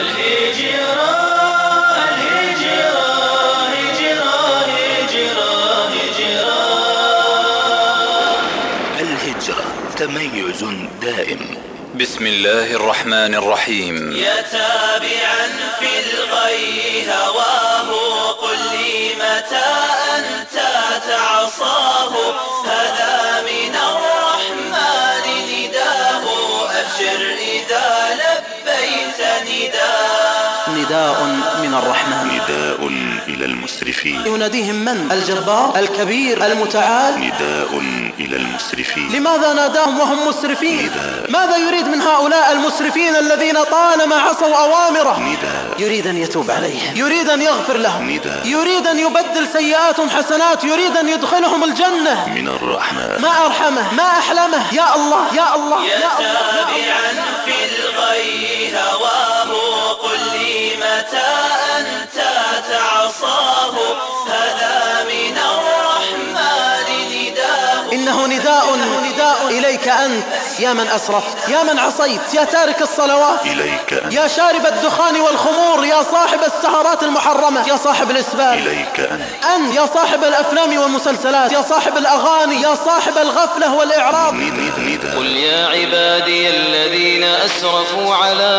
الهجرة الهجرة هجرة هجرة هجرة الهجرة تميز دائم. بسم الله الرحمن الرحيم. يتابعا في الغي هواه قل لي متى أنت تعصاه. هذا من الرحمن نداه أبشر إذا لبيت نداء. من الرحمن. نداء إلى المسرفين. يناديهم من؟ الجبار الكبير المتعال. نداء إلى المسرفين. لماذا ناداهم وهم مسرفين؟ نداء. ماذا يريد من هؤلاء المسرفين الذين طالما عصوا أوامره؟ نداء. يريد أن يتوب عليهم. يريد أن يغفر لهم. نداء. يريد أن يبدل سيئاتهم حسنات. يريد أن يدخلهم الجنة. من الرحمن. ما أرحمه؟ ما أحلمه؟ يا الله يا الله يا الله, يا الله. في الغي هواه قل لي متى أنت تعصاه؟ هذا من الرحمن نداه. إنه نداء نداء إليك أنت. يا من أسرفت يا من عصيت يا تارك الصلوات. إليك أنت. يا شارب الدخان والخمور يا صاحب السهرات المحرمة. يا صاحب الإسبال إليك أنت. أنت يا صاحب الأفلام والمسلسلات. يا صاحب الأغاني يا صاحب الغفلة والإعراض. قل يا عبادي الذين أسرفوا على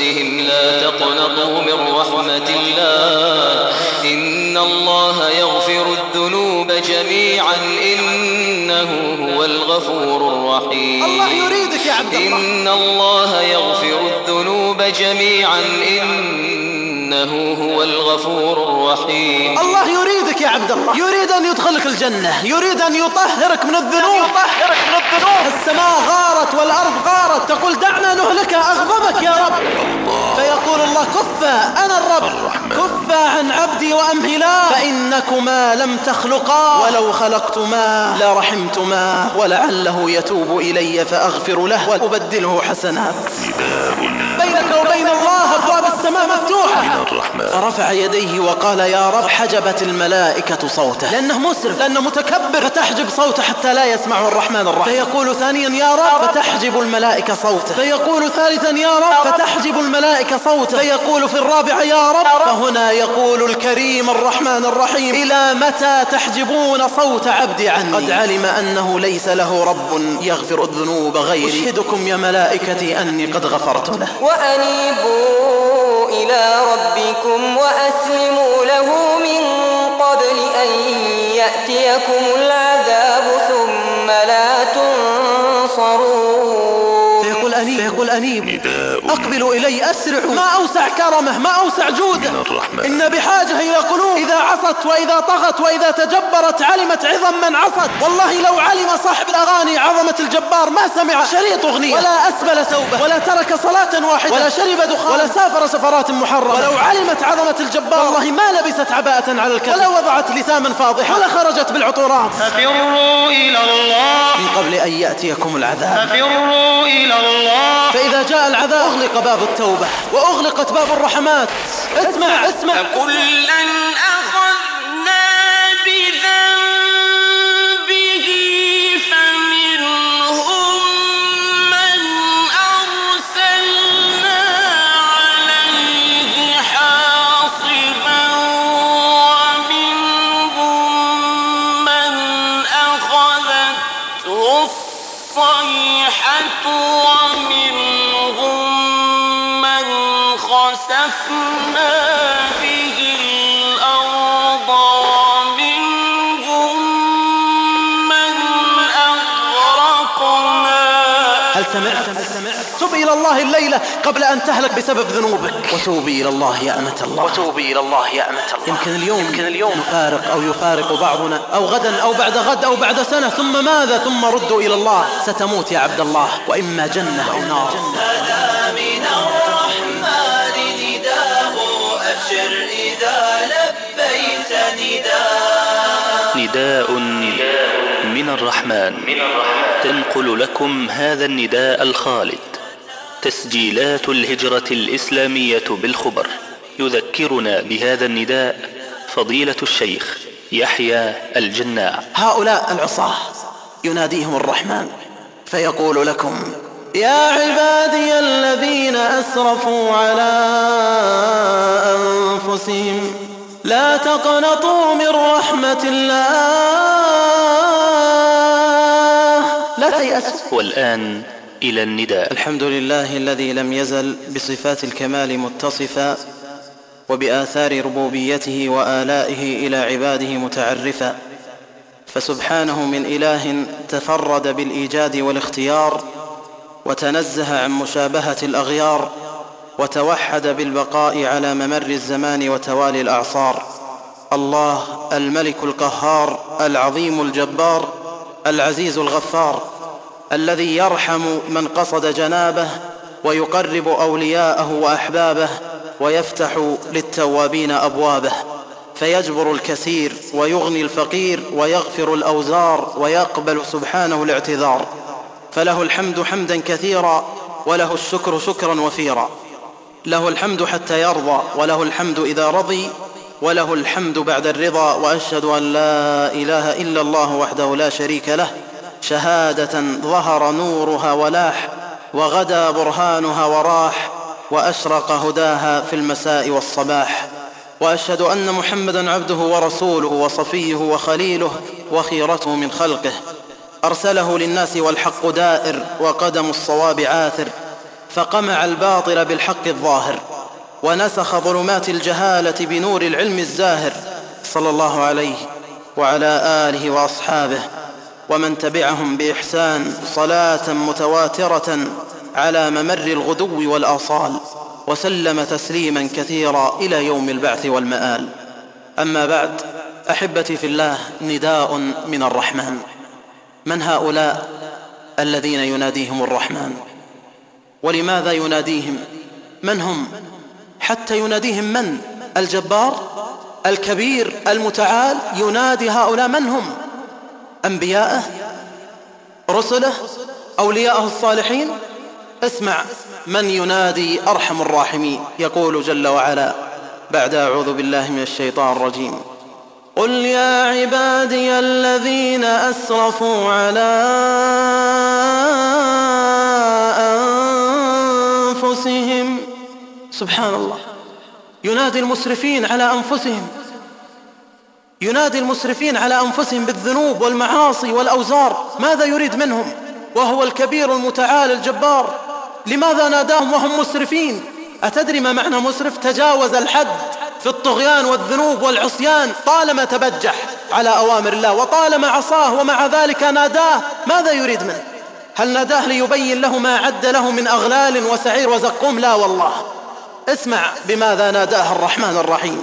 أنفسهم لا تقنطوا من رحمة الله. إن الله يغفر الذنوب جميعا. إنه هو الغفور الرحيم. الله يريدك يا عبد الله. إن الله يغفر الذنوب جميعا. إنه هو الغفور الرحيم. الله يريدك يا عبد الله. يريد أن يدخلك الجنة. يريد أن يطهرك من الذنوب. يطهرك من الذنوب. السماء غارت والأرض غارت. تقول دعنا نهلكها أغضبك يا رب. فيقول الله كفى أنا الرب. كفى عن عبدي وأمهلا. فإنكما لم تخلقا. ولو خلقتما لرحمتما. ولعله يتوب إلي فأغفر له وأبدله حسنات. بينك وبين الله أبواب السماء مفتوحة. من الرحمن. فرفع يديه وقال يا رب حجبت الملائكة صوته. لأنه مسرف. لأنه متكبر. فتحجب صوته حتى لا يسمعه الرحمن الرحيم. فيقول ثانيا يا رب. فتحجب الملائكة صوته. فيقول ثالثا يا رب. فتحجب الملائكة صوته. فيقول في الرابعة يا رب. فهنا يقول الكريم الرحمن الرحيم إلى متى تحجبون صوت عبدي عني؟ قد علم أنه ليس له رب يغفر الذنوب غيري. أشهدكم يا ملائكتي أني قد غفرت له. وأنيبوا إلى ربكم وأسلموا له من قبل أن يأتيكم العذاب ثم لا تنصرون. فيقول أنيب فيقول أنيب أقبلوا إلي أسرعوا ما أوسع كرمه ما أوسع جوده. من الرحمن. إن بحاجة إلى قلوب. إذا عصت وإذا طغت وإذا تجبرت علمت عظم من عصت. والله لو علم صاحب الأغاني عظمة الجبار ما سمع. شريط أغنية. ولا أسبل ثوبه. ولا ترك صلاة واحدة. ولا شرب دخان. ولا سافر سفرات محرمة. ولو علمت عظمة الجبار. والله ما لبست عباءة على الكذب. ولا وضعت لثاما فاضحة ولا خرجت بالعطورات. ففروا إلى الله. من قبل أن يأتيكم العذاب. ففروا إلى الله. فإذا جاء العذاب. أغلق باب التوبة وأغلقت باب الرحمات. اسمع اسمع. كلا الله الليلة قبل أن تهلك بسبب ذنوبك. وتوبي إلى الله يا أمة الله. وتوبي إلى الله يا أمة الله. يمكن اليوم يمكن اليوم. نفارق أو يفارق بعضنا أو غدا أو بعد غد أو بعد سنة. ثم ماذا؟ ثم ردوا إلى الله. ستموت يا عبد الله. وإما جنة أو نار. من الرحمن نداه أبشر إذا لبيت نداه نداء من الرحمن. تنقل لكم هذا النداء الخالد. تسجيلات الهجرة الإسلامية بالخبر. يذكرنا بهذا النداء فضيلة الشيخ يحيى الجناع. هؤلاء العصاة يناديهم الرحمن فيقول لكم يا عبادي الذين أسرفوا على أنفسهم لا تقنطوا من رحمة الله. لا تيأسوا. والآن إلى النداء. الحمد لله الذي لم يزل بصفات الكمال متصفا وبآثار ربوبيته وآلائه إلى عباده متعرفا. فسبحانه من إله تفرد بالإيجاد والاختيار وتنزه عن مشابهة الأغيار وتوحد بالبقاء على ممر الزمان وتوالي الأعصار. الله الملك القهار العظيم الجبار العزيز الغفار. الذي يرحم من قصد جنابه ويقرب أولياءه وأحبابه ويفتح للتوابين أبوابه فيجبر الكثير ويغني الفقير ويغفر الأوزار ويقبل سبحانه الاعتذار فله الحمد حمدا كثيرا وله الشكر شكرا وفيرا له الحمد حتى يرضى وله الحمد إذا رضي وله الحمد بعد الرضا وأشهد أن لا إله إلا الله وحده لا شريك له شهادة ظهر نورها ولاح وغدا برهانها وراح وأشرق هداها في المساء والصباح. وأشهد أن محمدا عبده ورسوله وصفيه وخليله وخيرته من خلقه. أرسله للناس والحق دائر وقدم الصواب عاثر فقمع الباطل بالحق الظاهر ونسخ ظلمات الجهالة بنور العلم الزاهر صلى الله عليه وعلى آله وأصحابه. ومن تبعهم بإحسان صلاة متواترة على ممر الغدو والآصال وسلم تسليما كثيرا إلى يوم البعث والمآل. أما بعد أحبتي في الله نداء من الرحمن. من هؤلاء الذين يناديهم الرحمن؟ ولماذا يناديهم؟ من هم؟ حتى يناديهم من؟ الجبار؟ الكبير؟ المتعال؟ ينادي هؤلاء من هم؟ أنبياءه رسله أولياءه الصالحين؟ اسمع من ينادي أرحم الراحمين يقول جل وعلا بعد أعوذ بالله من الشيطان الرجيم. قل يا عبادي الذين أسرفوا على أنفسهم سبحان الله. ينادي المسرفين على أنفسهم. ينادي المسرفين على أنفسهم بالذنوب والمعاصي والأوزار. ماذا يريد منهم؟ وهو الكبير المتعال الجبار. لماذا ناداهم وهم مسرفين؟ أتدري ما معنى مسرف؟ تجاوز الحد في الطغيان والذنوب والعصيان طالما تبجح على أوامر الله وطالما عصاه ومع ذلك ناداه. ماذا يريد منه؟ هل ناداه ليبين له ما عد له من أغلال وسعير وزقوم؟ لا والله. اسمع بماذا ناداه الرحمن الرحيم.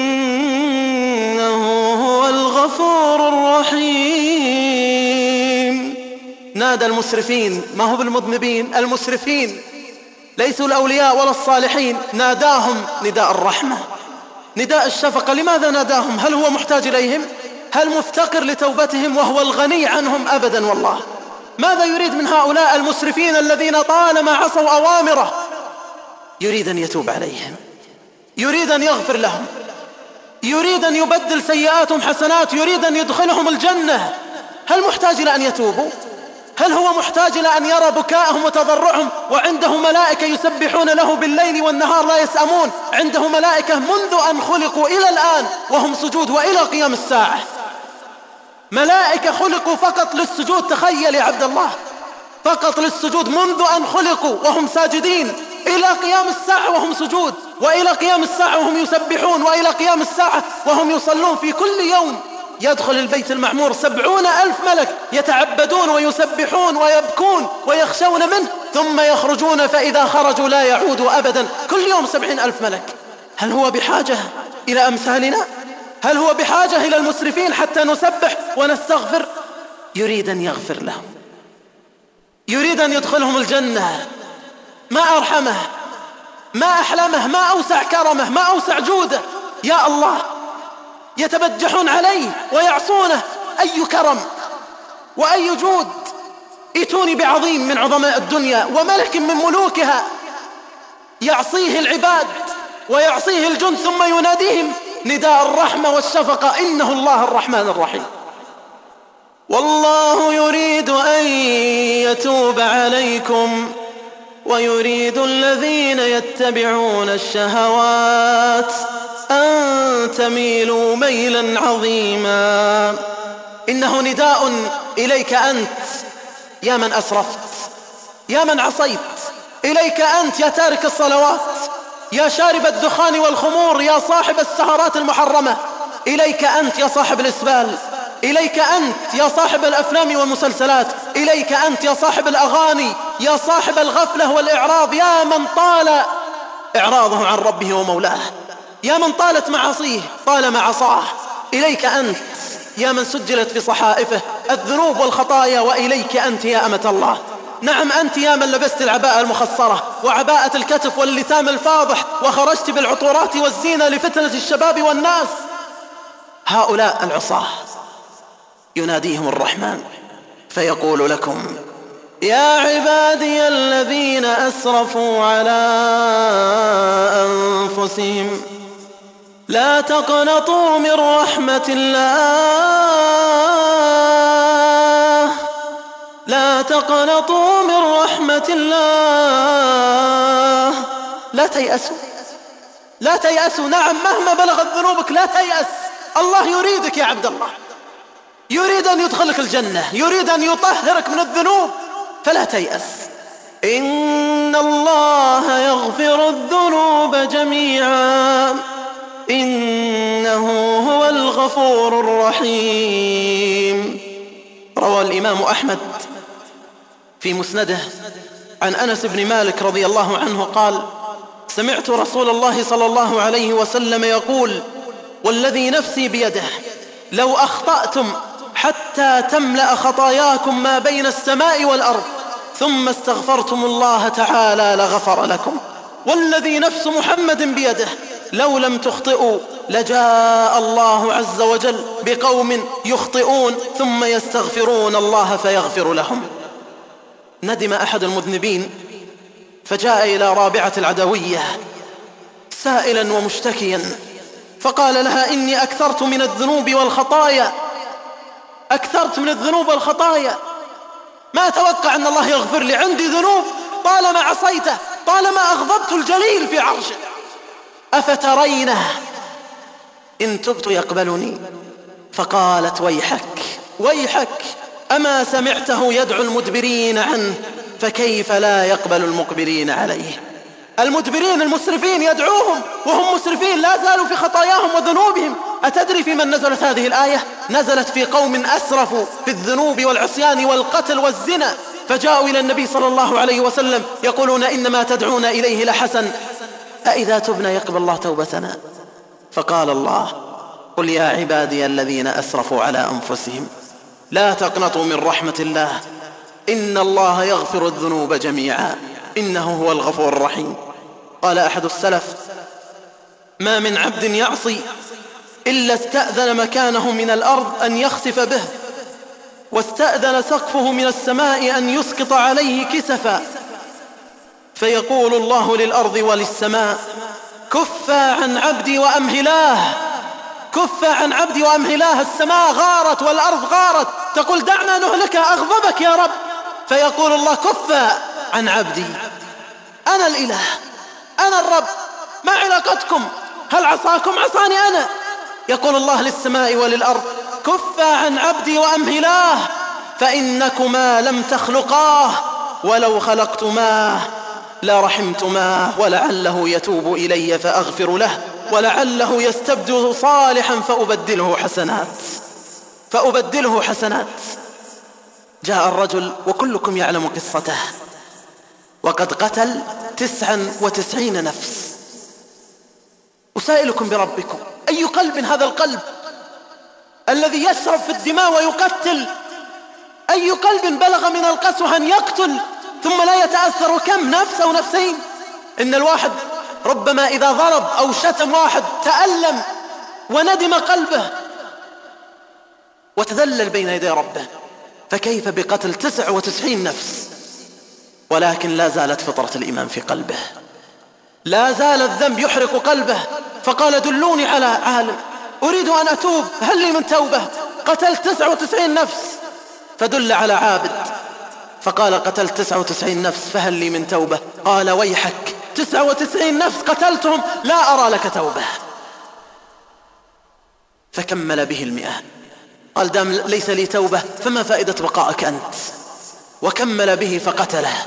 نادى المسرفين ما هو بالمذنبين المسرفين. ليسوا الأولياء ولا الصالحين. ناداهم نداء الرحمة. نداء الشفقة. لماذا ناداهم؟ هل هو محتاج إليهم؟ هل مفتقر لتوبتهم وهو الغني عنهم أبدا؟ والله. ماذا يريد من هؤلاء المسرفين الذين طالما عصوا أوامره؟ يريد أن يتوب عليهم. يريد أن يغفر لهم. يريد أن يبدل سيئاتهم حسنات. يريد أن يدخلهم الجنة. هل محتاج إلى أن يتوبوا؟ هل هو محتاج إلى أن يرى بكاءهم وتضرعهم؟ وعنده ملائكة يسبحون له بالليل والنهار لا يسأمون. عنده ملائكة منذ أن خلقوا إلى الآن وهم سجود وإلى قيام الساعة. ملائكة خلقوا فقط للسجود. تخيل يا عبد الله. فقط للسجود منذ أن خلقوا وهم ساجدين. إلى قيام الساعة وهم سجود. وإلى قيام الساعة وهم يسبحون. وإلى قيام الساعة وهم يصلون في كل يوم. يدخل البيت المعمور سبعون ألف ملك يتعبدون ويسبحون ويبكون ويخشون منه ثم يخرجون فإذا خرجوا لا يعودوا أبدا. كل يوم سبعين ألف ملك. هل هو بحاجة إلى أمثالنا؟ هل هو بحاجة إلى المسرفين حتى نسبح ونستغفر؟ يريد أن يغفر لهم. يريد أن يدخلهم الجنة. ما أرحمه ما أحلمه ما أوسع كرمه ما أوسع جوده. يا الله يتبجحون عليه ويعصونه. أي كرم وأي جود. ائتوني بعظيم من عظماء الدنيا وملك من ملوكها. يعصيه العباد ويعصيه الجند ثم يناديهم نداء الرحمة والشفقة. إنه الله الرحمن الرحيم. والله يريد أن يتوب عليكم ويريد الذين يتبعون الشهوات أن تميلوا ميلا عظيما. إنه نداء إليك أنت يا من أسرفت يا من عصيت. إليك أنت يا تارك الصلوات يا شارب الدخان والخمور يا صاحب السهرات المحرمة. إليك أنت يا صاحب الإسبال. إليك أنت يا صاحب الأفلام والمسلسلات. إليك أنت يا صاحب الأغاني يا صاحب الغفلة والإعراض. يا من طال إعراضه عن ربه ومولاه. يا من طالت معاصيه طالما عصاه إليك أنت يا من سجلت في صحائفه الذنوب والخطايا وإليك أنت يا أمة الله. نعم أنت يا من لبست العباءة المخصرة وعباءة الكتف واللثام الفاضح وخرجت بالعطورات والزينة لفتنة الشباب والناس. هؤلاء العصاة يناديهم الرحمن فيقول لكم يا عبادي الذين أسرفوا على أنفسهم لا تقنطوا من رحمة الله. لا تقنطوا من رحمة الله. لا تيأسوا. لا تيأسوا. نعم مهما بلغت ذنوبك لا تيأس. الله يريدك يا عبد الله. يريد أن يدخلك الجنة. يريد أن يطهرك من الذنوب. فلا تيأس. إن الله يغفر الذنوب جميعا. إنه هو الغفور الرحيم. روى الإمام أحمد في مسنده عن أنس بن مالك رضي الله عنه قال سمعت رسول الله صلى الله عليه وسلم يقول والذي نفسي بيده لو أخطأتم حتى تملأ خطاياكم ما بين السماء والأرض ثم استغفرتم الله تعالى لغفر لكم. والذي نفس محمد بيده لو لم تخطئوا لجاء الله عز وجل بقوم يخطئون ثم يستغفرون الله فيغفر لهم. ندم أحد المذنبين فجاء إلى رابعة العدوية سائلا ومشتكيا فقال لها إني أكثرت من الذنوب والخطايا. أكثرت من الذنوب والخطايا. ما أتوقع أن الله يغفر لي؟ عندي ذنوب. طالما عصيته طالما أغضبت الجليل في عرشه. أفترينه؟ إن تبت يقبلني. فقالت ويحك ويحك أما سمعته يدعو المدبرين عنه فكيف لا يقبل المقبلين عليه؟ المدبرين المسرفين يدعوهم وهم مسرفين لا زالوا في خطاياهم وذنوبهم. أتدري في من نزلت هذه الآية؟ نزلت في قوم أسرفوا في الذنوب والعصيان والقتل والزنا. فجاءوا إلى النبي صلى الله عليه وسلم يقولون إنما تدعون إليه لحسن. أإذا تبنا يقبل الله توبتنا. فقال الله قل يا عبادي الذين أسرفوا على أنفسهم لا تقنطوا من رحمة الله. إن الله يغفر الذنوب جميعا. إنه هو الغفور الرحيم. قال أحد السلف ما من عبد يعصي إلا استأذن مكانه من الأرض أن يخسف به واستأذن سقفه من السماء أن يسقط عليه كسفا. فيقول الله للأرض وللسماء كفا عن عبدي وأمهلاه كفا عن عبدي وأمهلاه السماء غارت والأرض غارت تقول دعنا نهلك أغضبك يا رب. فيقول الله كفا عن عبدي أنا الإله أنا الرب ما علاقتكم هل عصاكم؟ عصاني أنا. يقول الله للسماء وللأرض كفا عن عبدي وأمهلاه فإنكما لم تخلقاه ولو خلقتماه لرحمتماه ولعله يتوب إلي فأغفر له ولعله يستبدل صالحا فأبدله حسنات فأبدله حسنات. جاء الرجل وكلكم يعلم قصته. وقد قتل تسعا وتسعين نفس. أسائلكم بربكم أي قلب هذا القلب؟ الذي يشرب في الدماء ويقتل. أي قلب بلغ من القسوة أن يقتل؟ ثم لا يتأثر كم نفس أو نفسين. إن الواحد ربما إذا ضرب أو شتم واحد تألم وندم قلبه وتذلل بين يدي ربه فكيف بقتل تسع وتسعين نفس؟ ولكن لا زالت فطرة الإيمان في قلبه. لا زال الذنب يحرق قلبه فقال دلوني على عالم أريد أن أتوب هل لي من توبة؟ قتلت تسع وتسعين نفس. فدل على عابد فقال قتلت تسع وتسعين نفس فهل لي من توبة؟ قال ويحك تسع وتسعين نفس قتلتهم لا أرى لك توبة. فكمل به المئة. قال دام ليس لي توبة فما فائدة بقائك أنت؟ وكمل به فقتله.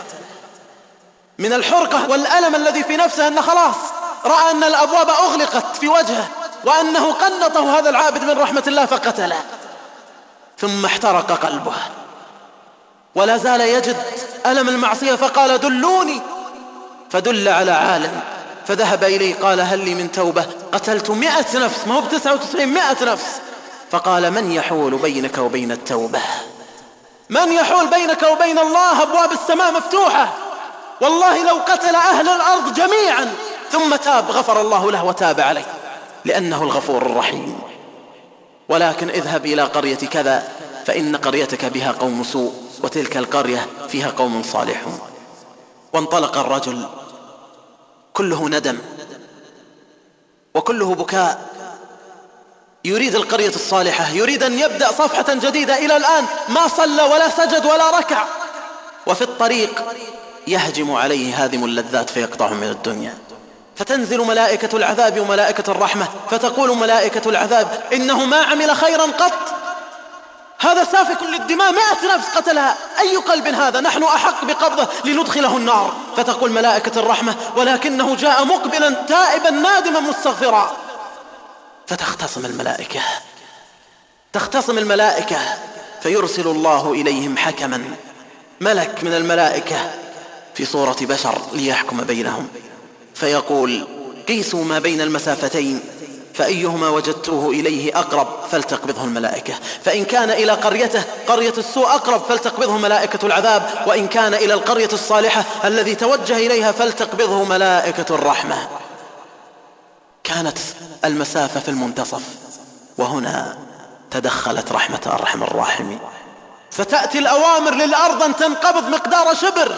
من الحرقة والألم الذي في نفسه أنه خلاص رأى أن الأبواب أغلقت في وجهه وأنه قنطه هذا العابد من رحمة الله فقتله. ثم احترق قلبه. ولا زال يجد ألم المعصية فقال دلوني. فدل على عالم. فذهب إليه قال هل لي من توبة؟ قتلت مئة نفس ما هو بتسعة وتسعين مئة نفس. فقال من يحول بينك وبين التوبة؟ من يحول بينك وبين الله؟ أبواب السماء مفتوحة. والله لو قتل أهل الأرض جميعا ثم تاب غفر الله له وتاب عليه. لأنه الغفور الرحيم. ولكن اذهب إلى قرية كذا فإن قريتك بها قوم سوء. وتلك القرية فيها قوم صالحون. وانطلق الرجل كله ندم وكله بكاء. يريد القرية الصالحة يريد أن يبدأ صفحة جديدة. إلى الآن ما صلى ولا سجد ولا ركع. وفي الطريق يهجم عليه هادم اللذات فيقطعه من الدنيا. فتنزل ملائكة العذاب وملائكة الرحمة فتقول ملائكة العذاب إنه ما عمل خيرا قط. هذا سافك للدماء مئة نفس قتلها. أي قلب هذا؟ نحن أحق بقبضه لندخله النار. فتقول ملائكة الرحمة ولكنه جاء مقبلا تائبا نادما مستغفرا. فتختصم الملائكة. تختصم الملائكة. فيرسل الله إليهم حكما. ملك من الملائكة. في صورة بشر ليحكم بينهم. فيقول قيسوا ما بين المسافتين. فأيهما وجدتوه إليه أقرب فلتقبضه الملائكة. فإن كان إلى قريته قرية السوء أقرب فلتقبضه ملائكة العذاب. وإن كان إلى القرية الصالحة الذي توجه إليها فلتقبضه ملائكة الرحمة. كانت المسافة في المنتصف وهنا تدخلت رحمة أرحم الراحمين. فتأتي الأوامر للأرض أن تنقبض مقدار شبر.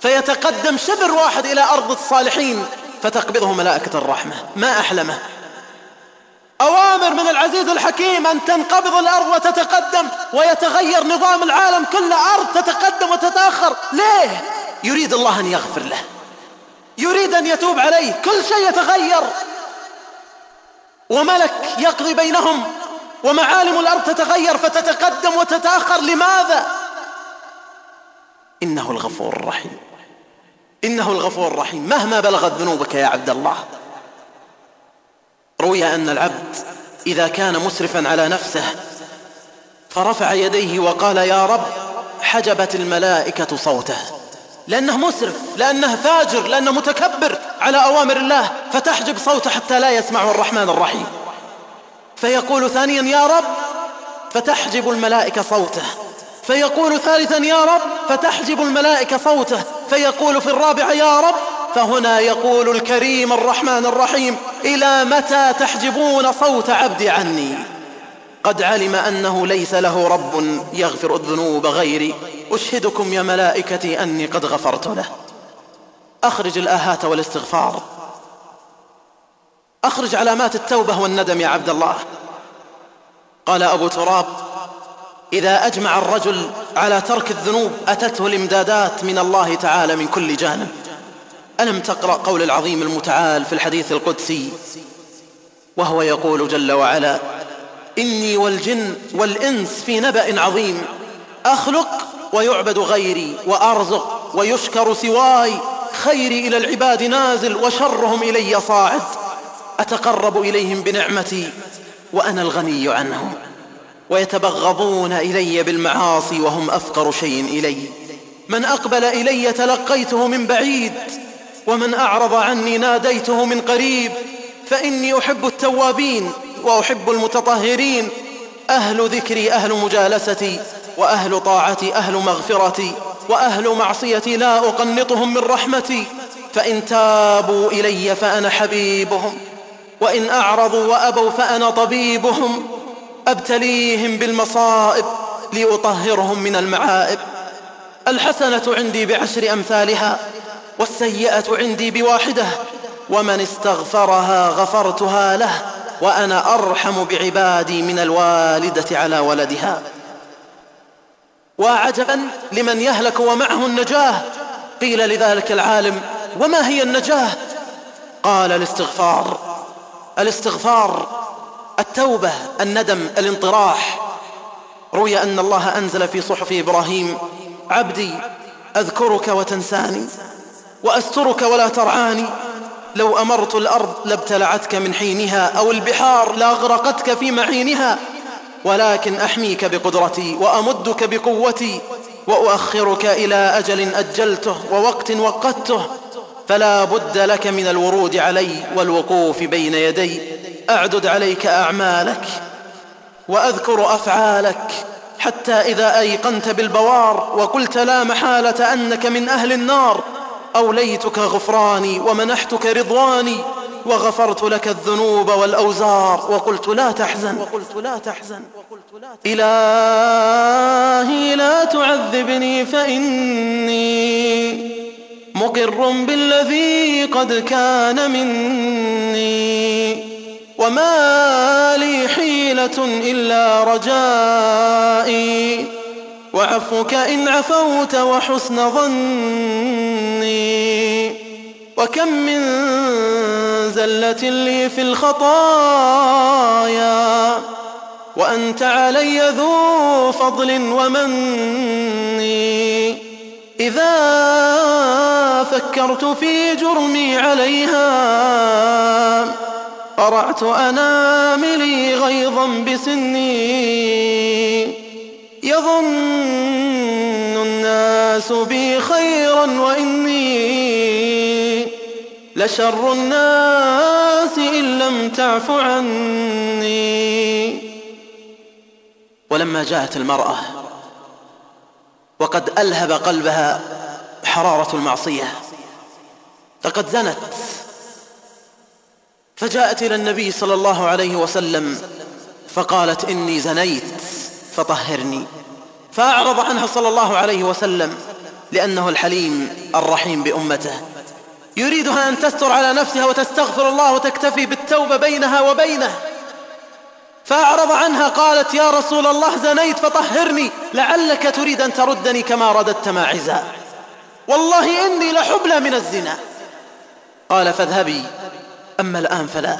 فيتقدم شبر واحد إلى أرض الصالحين فتقبضه ملائكة الرحمة. ما أحلمه؟ أوامر من العزيز الحكيم أن تنقبض الأرض وتتقدم ويتغير نظام العالم كله أرض تتقدم وتتأخر. ليه؟ يريد الله أن يغفر له. يريد أن يتوب عليه. كل شيء يتغير. وملك يقضي بينهم. ومعالم الأرض تتغير فتتقدم وتتأخر. لماذا؟ إنه الغفور الرحيم. إنه الغفور الرحيم. مهما بلغت ذنوبك يا عبد الله. روي أن العبد إذا كان مسرفا على نفسه فرفع يديه وقال يا رب حجبت الملائكة صوته. لأنه مسرف لأنه فاجر لأنه متكبر على أوامر الله فتحجب صوته حتى لا يسمع الرحمن الرحيم. فيقول ثانيا يا رب فتحجب الملائكة صوته. فيقول ثالثا يا رب فتحجب الملائكة صوته. فيقول في الرابعة يا رب فهنا يقول الكريم الرحمن الرحيم إلى متى تحجبون صوت عبدي عني؟ قد علم أنه ليس له رب يغفر الذنوب غيري. أشهدكم يا ملائكتي أني قد غفرت له. أخرج الآهات والاستغفار. أخرج علامات التوبة والندم يا عبد الله. قال أبو تراب إذا أجمع الرجل على ترك الذنوب أتته الإمدادات من الله تعالى من كل جانب. ألم تقرأ قول العظيم المتعال في الحديث القدسي؟ وهو يقول جل وعلا إني والجن والإنس في نبأ عظيم أخلق ويعبد غيري وأرزق ويشكر سواي خيري إلى العباد نازل وشرهم إلي صاعد أتقرب إليهم بنعمتي وأنا الغني عنهم ويتبغضون إلي بالمعاصي وهم أفقر شيء إلي من أقبل إلي تلقيته من بعيد ومن أعرض عني ناديته من قريب فإني أحب التوابين وأحب المتطهرين. أهل ذكري أهل مجالستي وأهل طاعتي أهل مغفرتي وأهل معصيتي لا أقنطهم من رحمتي. فإن تابوا إلي فأنا حبيبهم وإن أعرضوا وأبوا فأنا طبيبهم. أبتليهم بالمصائب لأطهرهم من المعائب. الحسنة عندي بعشر أمثالها. والسيئة عندي بواحدة ومن استغفرها غفرتها له وأنا أرحم بعبادي من الوالدة على ولدها. وعجبا لمن يهلك ومعه النجاة. قيل لذلك العالم وما هي النجاة؟ قال الاستغفار. الاستغفار التوبة الندم الانطراح. روي أن الله أنزل في صحف إبراهيم عبدي أذكرك وتنساني. وأسترك ولا ترعاني. لو أمرت الأرض لابتلعتك من حينها أو البحار لأغرقتك في معينها ولكن أحميك بقدرتي وأمدك بقوتي وأؤخرك إلى أجل أجلته ووقت وقته فلا بد لك من الورود علي والوقوف بين يدي. أعدد عليك أعمالك وأذكر أفعالك حتى إذا أيقنت بالبوار وقلت لا محالة أنك من أهل النار أوليتك غفراني ومنحتك رضواني وغفرت لك الذنوب والأوزار وقلت لا تحزن. وقلت لا تحزن. إلهي لا تعذبني فإني مقر بالذي قد كان مني وما لي حيلة إلا رجائي. وعفوك إن عفوت وحسن ظني. وكم من زلة لي في الخطايا. وأنت علي ذو فضل ومني. إذا فكرت في جرمي عليها قرعت أناملي غيظا بسني. يظن الناس بي خيرا وإني لشر الناس إن لم تعف عني. ولما جاءت المرأة وقد ألهب قلبها حرارة المعصية فقد زنت فجاءت إلى النبي صلى الله عليه وسلم فقالت إني زنيت. فطهرني. فأعرض عنها صلى الله عليه وسلم لأنه الحليم الرحيم بأمته. يريدها أن تستر على نفسها وتستغفر الله وتكتفي بالتوبة بينها وبينه. فأعرض عنها قالت يا رسول الله زنيت فطهرني. لعلك تريد أن تردني كما رددت ماعزا والله إني لحبلى من الزنا. قال فاذهبي. أما الآن فلا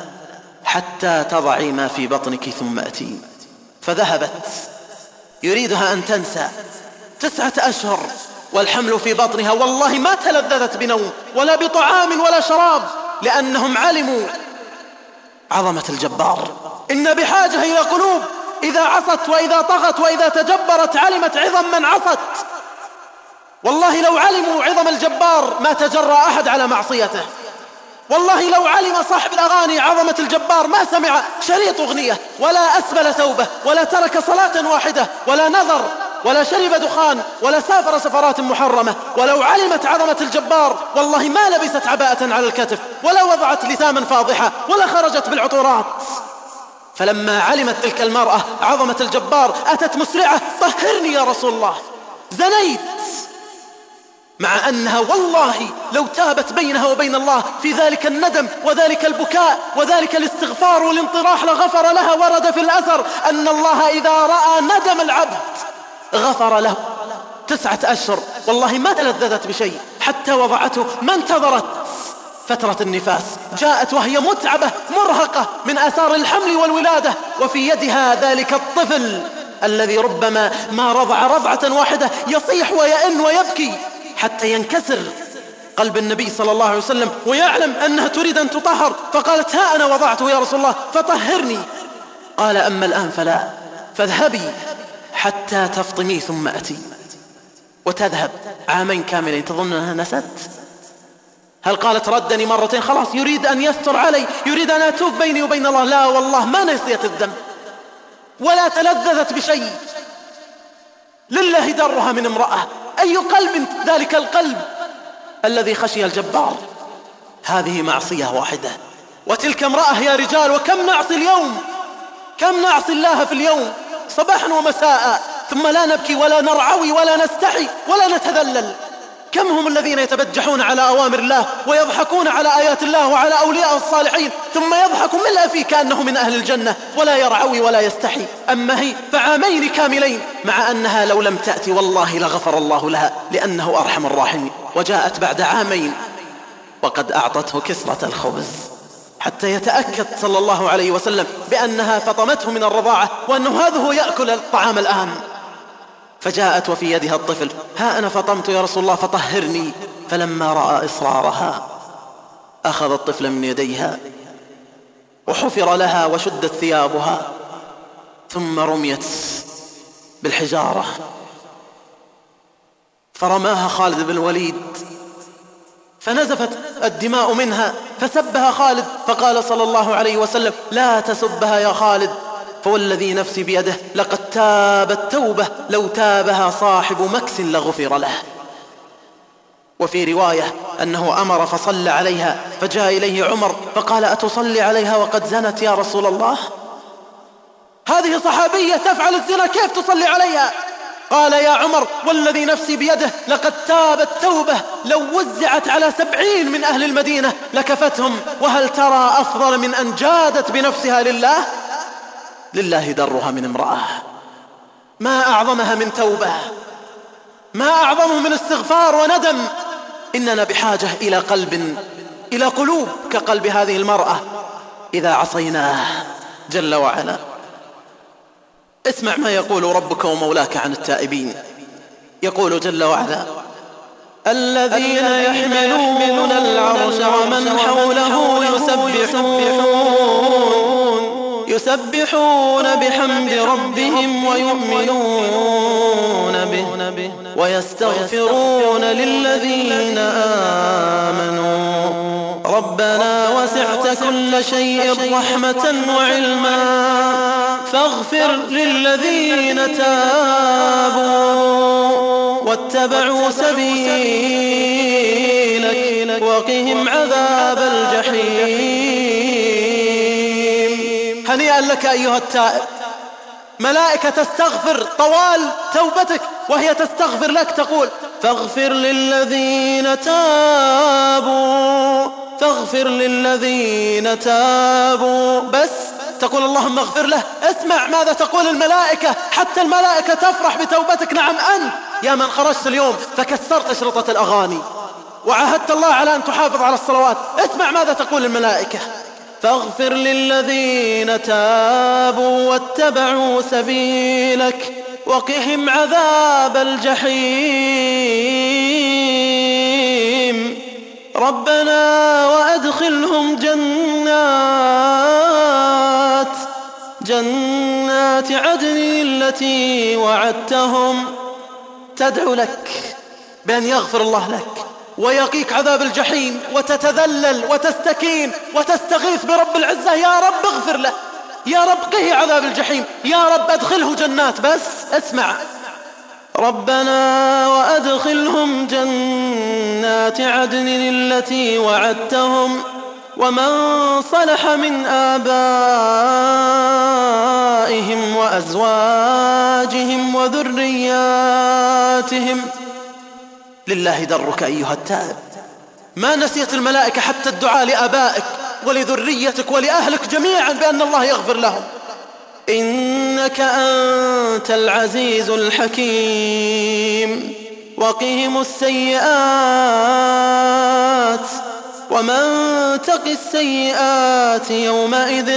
حتى تضعي ما في بطنك ثم أتي. فذهبت. يريدها أن تنسى. تسعة أشهر والحمل في بطنها. والله ما تلذذت بنوم ولا بطعام ولا شراب لأنهم علموا. عظمة الجبار. إن بحاجة إلى قلوب. إذا عصت وإذا طغت وإذا تجبرت علمت عظم من عصت. والله لو علموا عظم الجبار ما تجرى أحد على معصيته. والله لو علم صاحب الأغاني عظمة الجبار ما سمع شريط أغنية ولا أسبل ثوبه ولا ترك صلاة واحدة ولا نظر ولا شرب دخان ولا سافر سفرات محرمة. ولو علمت عظمة الجبار والله ما لبست عباءة على الكتف ولا وضعت لثاما فاضحة ولا خرجت بالعطورات. فلما علمت تلك المرأة عظمة الجبار أتت مسرعة طهرني يا رسول الله زنيت. مع أنها والله لو تابت بينها وبين الله في ذلك الندم وذلك البكاء وذلك الاستغفار والانطراح لغفر لها ورد في الأثر أن الله إذا رأى ندم العبد غفر له. تسعة أشهر. والله ما تلذذت بشيء. حتى وضعته ما انتظرت. فترة النفاس جاءت وهي متعبة مرهقة من آثار الحمل والولادة. وفي يدها ذلك الطفل الذي ربما ما رضع رضعة واحدة يصيح ويئن ويبكي. حتى ينكسر قلب النبي صلى الله عليه وسلم ويعلم أنها تريد أن تطهر فقالت ها أنا وضعته يا رسول الله فطهرني. قال أما الآن فلا فاذهبي حتى تفطمي ثم أتي. وتذهب عامين كاملين تظن أنها نست؟ هل قالت ردني مرتين؟ خلاص يريد أن يستر علي يريد أن أتوب بيني وبين الله. لا والله ما نسيت الذنب ولا تلذذت بشيء. لله درها من امرأة. أي قلب؟ ذلك القلب الذي خشي الجبار. هذه معصية واحدة. وتلك امرأة يا رجال وكم نعصي اليوم؟ كم نعصي الله في اليوم؟ صباحا ومساء ثم لا نبكي ولا نرعوي ولا نستحي ولا نتذلل. كم هم الذين يتبجحون على أوامر الله ويضحكون على آيات الله وعلى أولياء الصالحين ثم يضحك ملء فيه كأنه من أهل الجنة ولا يرعوي ولا يستحي. أما هي فعامين كاملين مع أنها لو لم تأتي والله لغفر الله لها لأنه أرحم الراحمين. وجاءت بعد عامين وقد أعطته كسرة الخبز. حتى يتأكد صلى الله عليه وسلم بأنها فطمته من الرضاعة وأنه هذا هو يأكل الطعام الآن. فجاءت وفي يدها الطفل ها أنا فطمت يا رسول الله فطهرني. فلما رأى إصرارها أخذ الطفل من يديها وحفر لها وشدت ثيابها ثم رميت بالحجارة. فرماها خالد بن الوليد فنزفت الدماء منها فسبها خالد فقال صلى الله عليه وسلم لا تسبها يا خالد. فوالذي نفسي بيده لقد تابت توبة لو تابها صاحب مكس لغفر له. وفي رواية أنه أمر فصلى عليها فجاء إليه عمر فقال أتصلي عليها وقد زنت يا رسول الله؟ هذه صحابية تفعل الزنا كيف تصلي عليها؟ قال يا عمر والذي نفسي بيده لقد تابت توبة لو وزعت على سبعين من أهل المدينة لكفتهم وهل ترى أفضل من أن جادت بنفسها لله؟ لله درها من امرأة. ما أعظمها من توبة. ما أعظمه من استغفار وندم. إننا بحاجة إلى قلب إلى قلوب كقلب هذه المرأة. إذا عصيناه جل وعلا. اسمع ما يقول ربك ومولاك عن التائبين. يقول جل وعلا الذين يحملون العرش ومن حوله يسبحون. يسبحون بحمد ربهم ويؤمنون به ويستغفرون للذين آمنوا. ربنا وسعت كل شيء رحمة وعلما. فاغفر للذين تابوا واتبعوا سبيلك وقهم عذاب الجحيم. هنيئا لك أيها التائب. ملائكة تستغفر طوال توبتك وهي تستغفر لك تقول فاغفر للذين تابوا فاغفر للذين تابوا. بس تقول اللهم اغفر له. اسمع ماذا تقول الملائكة حتى الملائكة تفرح بتوبتك. نعم أنت يا من خرجت اليوم فكسرت أشرطة الأغاني وعاهدت الله على أن تحافظ على الصلوات. اسمع ماذا تقول الملائكة. فاغفر للذين تابوا واتبعوا سبيلك وقهم عذاب الجحيم. ربنا وأدخلهم جنات جنات عدن التي وعدتهم. تدعو لك بأن يغفر الله لك. ويقيك عذاب الجحيم وتتذلل وتستكين وتستغيث برب العزة يا رب اغفر له يا رب قه عذاب الجحيم يا رب أدخله جنات. بس اسمع. ربنا وأدخلهم جنات عدن التي وعدتهم ومن صلح من آبائهم وأزواجهم وذرياتهم لله درك أيها التائب. ما نسيت الملائكة حتى الدعاء لآبائك ولذريتك ولأهلك جميعا بأن الله يغفر لهم. إنك أنت العزيز الحكيم. وقهم السيئات. ومن تق السيئات يومئذ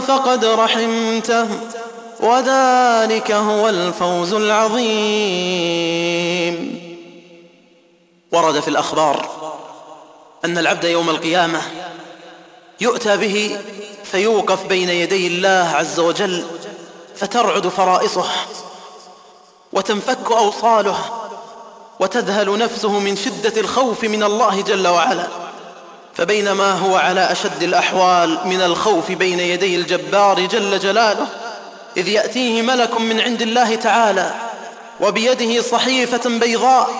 فقد رحمته. وذلك هو الفوز العظيم. ورد في الأخبار أن العبد يوم القيامة يؤتى به فيوقف بين يدي الله عز وجل فترعد فرائصه وتنفك أوصاله وتذهل نفسه من شدة الخوف من الله جل وعلا. فبينما هو على أشد الأحوال من الخوف بين يدي الجبار جل جلاله إذ يأتيه ملك من عند الله تعالى وبيده صحيفة بيضاء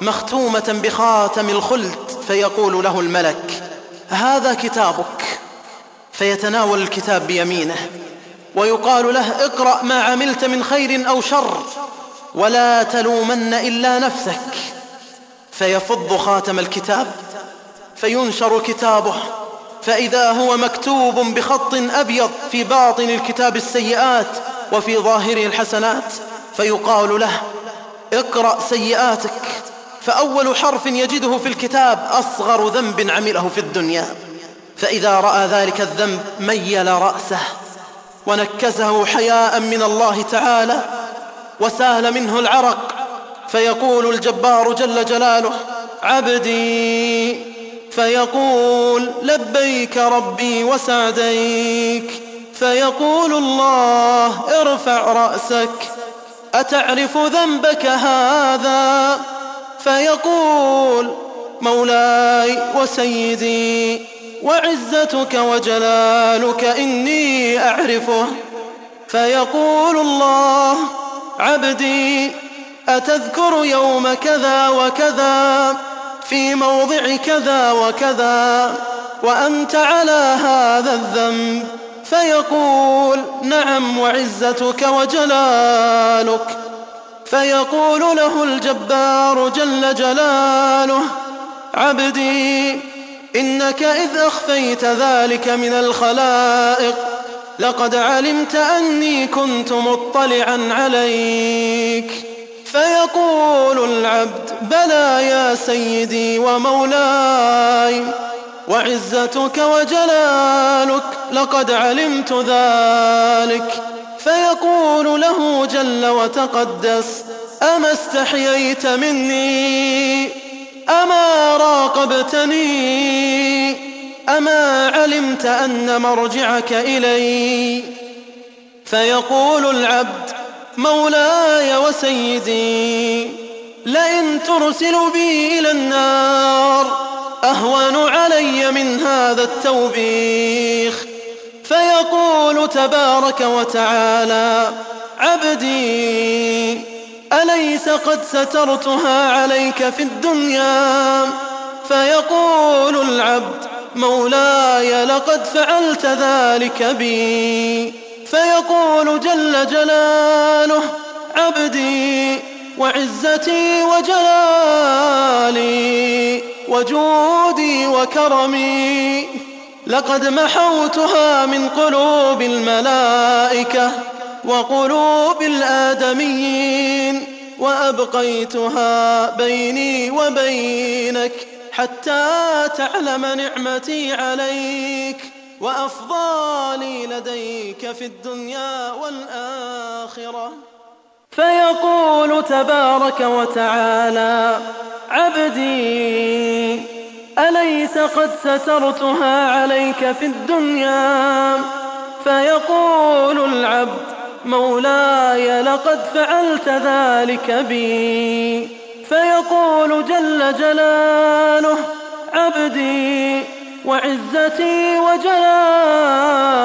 مختومة بخاتم الخلد فيقول له الملك هذا كتابك. فيتناول الكتاب بيمينه ويقال له اقرأ ما عملت من خير أو شر ولا تلومن إلا نفسك. فيفض خاتم الكتاب فينشر كتابه فإذا هو مكتوب بخط أبيض في باطن الكتاب السيئات وفي ظاهره الحسنات فيقال له اقرأ سيئاتك. فأول حرف يجده في الكتاب أصغر ذنب عمله في الدنيا. فإذا رأى ذلك الذنب ميل رأسه ونكزه حياء من الله تعالى وسال منه العرق فيقول الجبار جل جلاله عبدي. فيقول لبيك ربي وسعديك. فيقول الله ارفع رأسك. أتعرف ذنبك هذا؟ فيقول مولاي وسيدي وعزتك وجلالك إني أعرفه. فيقول الله عبدي أتذكر يوم كذا وكذا في موضع كذا وكذا وأنت على هذا الذنب. فيقول نعم وعزتك وجلالك. فيقول له الجبار جل جلاله عبدي إنك إذ أخفيت ذلك من الخلائق لقد علمت أني كنت مطلعا عليك. فيقول العبد بلى يا سيدي ومولاي وعزتك وجلالك لقد علمت ذلك. فيقول له جل وتقدس أما استحييت مني؟ أما راقبتني؟ أما علمت أن مرجعك إلي؟ فيقول العبد مولاي وسيدي لئن ترسل بي إلى النار أهون علي من هذا التوبيخ. فيقول تبارك وتعالى عبدي أليس قد سترتها عليك في الدنيا؟ فيقول العبد مولاي لقد فعلت ذلك بي. فيقول جل جلاله عبدي وعزتي وجلالي وجودي وكرمي. لقد محوتها من قلوب الملائكة وقلوب الآدميين وأبقيتها بيني وبينك حتى تعلم نعمتي عليك وأفضالي لديك في الدنيا والآخرة. فيقول تبارك وتعالى عبدي أليس قد سترتها عليك في الدنيا؟ فيقول العبد مولاي لقد فعلت ذلك بي. فيقول جل جلاله عبدي وعزتي وجلالي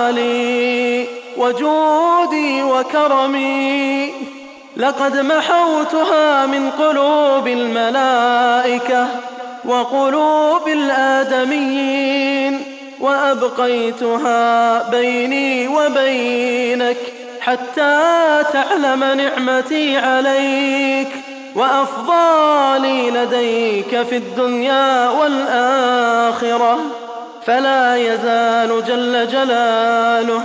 وجودي وكرمي. لقد محوتها من قلوب الملائكة. وقلوب الآدميين وأبقيتها بيني وبينك حتى تعلم نعمتي عليك وأفضالي لديك في الدنيا والآخرة. فلا يزال جل جلاله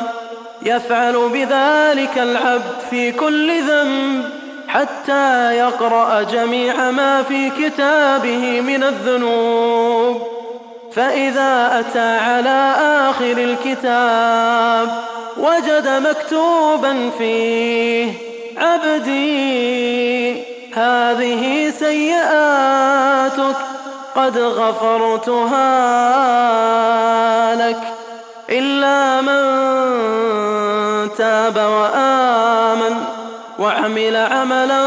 يفعل بذلك العبد في كل ذنب. حتى يقرأ جميع ما في كتابه من الذنوب. فإذا أتى على آخر الكتاب وجد مكتوبا فيه عبدي هذه سيئاتك قد غفرتها لك إلا من تاب وآمن. وعمل عملا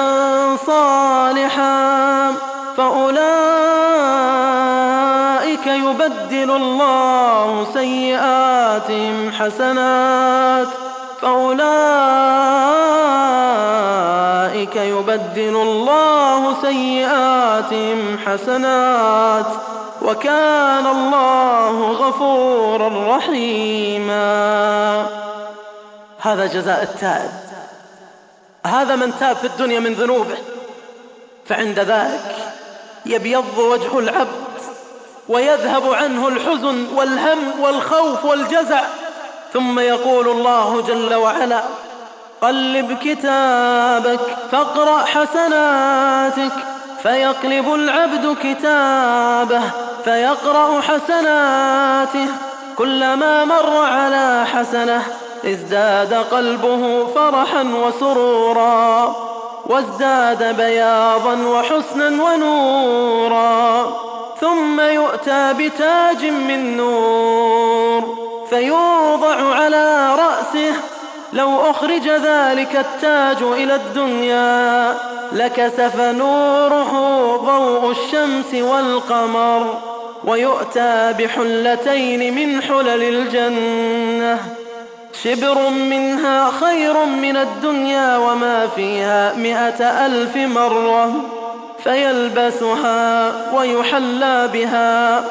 صالحا فأولئك يبدل الله سيئاتهم حسنات فأولئك يبدل الله سيئاتهم حسنات وكان الله غفورا رحيما. هذا جزاء التائب. هذا من تاب في الدنيا من ذنوبه. فعند ذلك يبيض وجه العبد ويذهب عنه الحزن والهم والخوف والجزع. ثم يقول الله جل وعلا قلب كتابك فاقرأ حسناتك فيقلب العبد كتابه فيقرأ حسناته كلما مر على حسنه ازداد قلبه فرحا وسرورا وازداد بياضا وحسنا ونورا ثم يؤتى بتاج من نور فيوضع على رأسه لو أخرج ذلك التاج إلى الدنيا لكسف نوره ضوء الشمس والقمر ويؤتى بحلتين من حلل الجنة. شبر منها خير من الدنيا وما فيها مئة ألف مرة فيلبسها ويحلى بها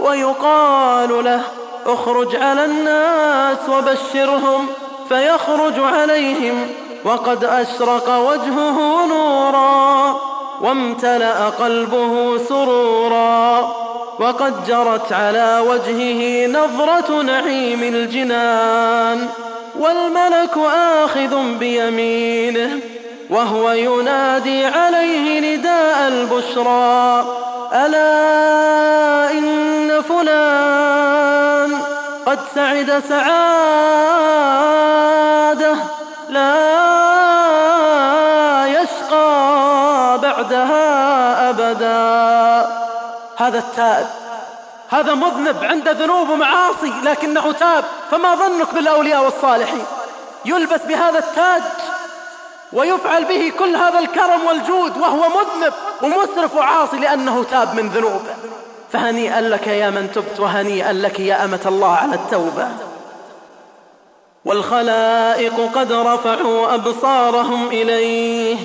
ويقال له اخرج على الناس وبشرهم فيخرج عليهم وقد أشرق وجهه نورا وامتلأ قلبه سرورا وقد جرت على وجهه نظرة نعيم الجنان والملك آخذ بيمينه وهو ينادي عليه نداء البشرى ألا إن فلان قد سعد سعادة لا هذا التائب. هذا مذنب عنده ذنوب ومعاصي لكنه تاب. فما ظنك بالأولياء والصالحين؟ يلبس بهذا التاج ويفعل به كل هذا الكرم والجود وهو مذنب ومسرف وعاصي لأنه تاب من ذنوبه. فهنيئا لك يا من تبت وهنيئا لك يا أمة الله على التوبة. والخلائق قد رفعوا أبصارهم إليه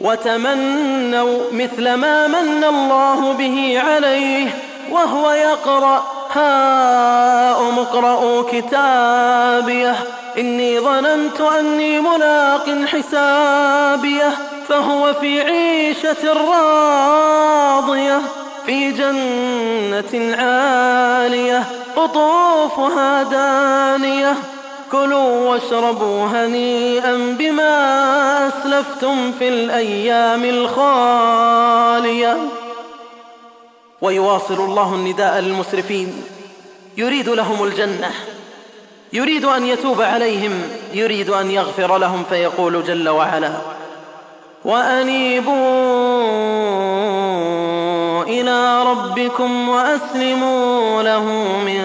وتمنوا مثل ما من الله به عليه وهو يقرأ هاؤم اقرءوا كتابيه إني ظننت أني ملاق حسابيه فهو في عيشة راضية في جنة عالية قطوفها دانية. كلوا واشربوا هنيئا بما أسلفتم في الأيام الخالية. ويواصل الله النداء للمسرفين. يريد لهم الجنة. يريد أن يتوب عليهم. يريد أن يغفر لهم فيقول جل وعلا وأنيبوا إلى ربكم وأسلموا له من